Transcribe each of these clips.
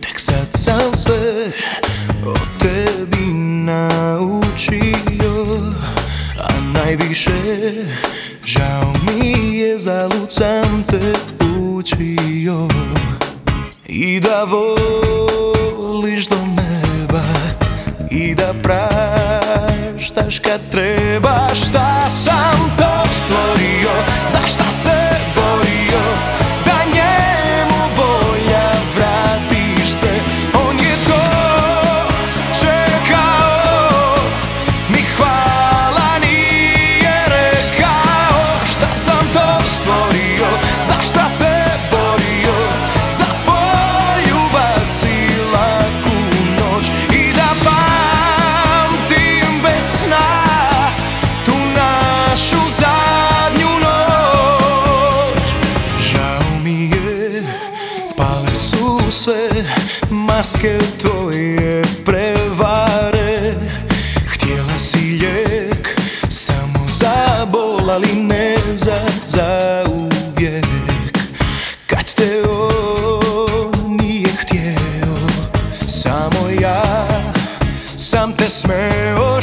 Tek sad sam sve o tebi naučio A najviše, žao mi je, zalud sam te učio. I da voliš do neba I da praštaš kad treba Šta se maske tvoje prevare. Htjela si lijek samo za bol, ali ne za zauvijek Kad te on nije samo ja sam te smeo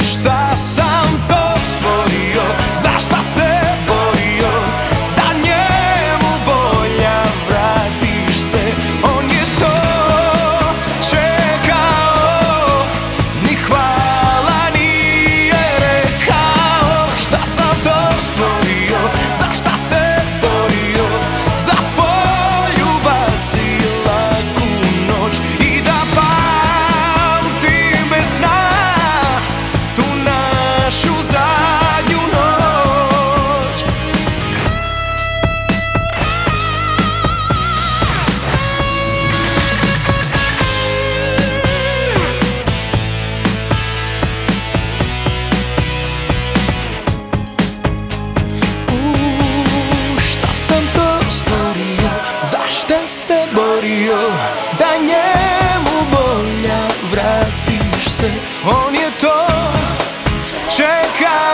bio Da njemu bolja vratiš se. On je to čeka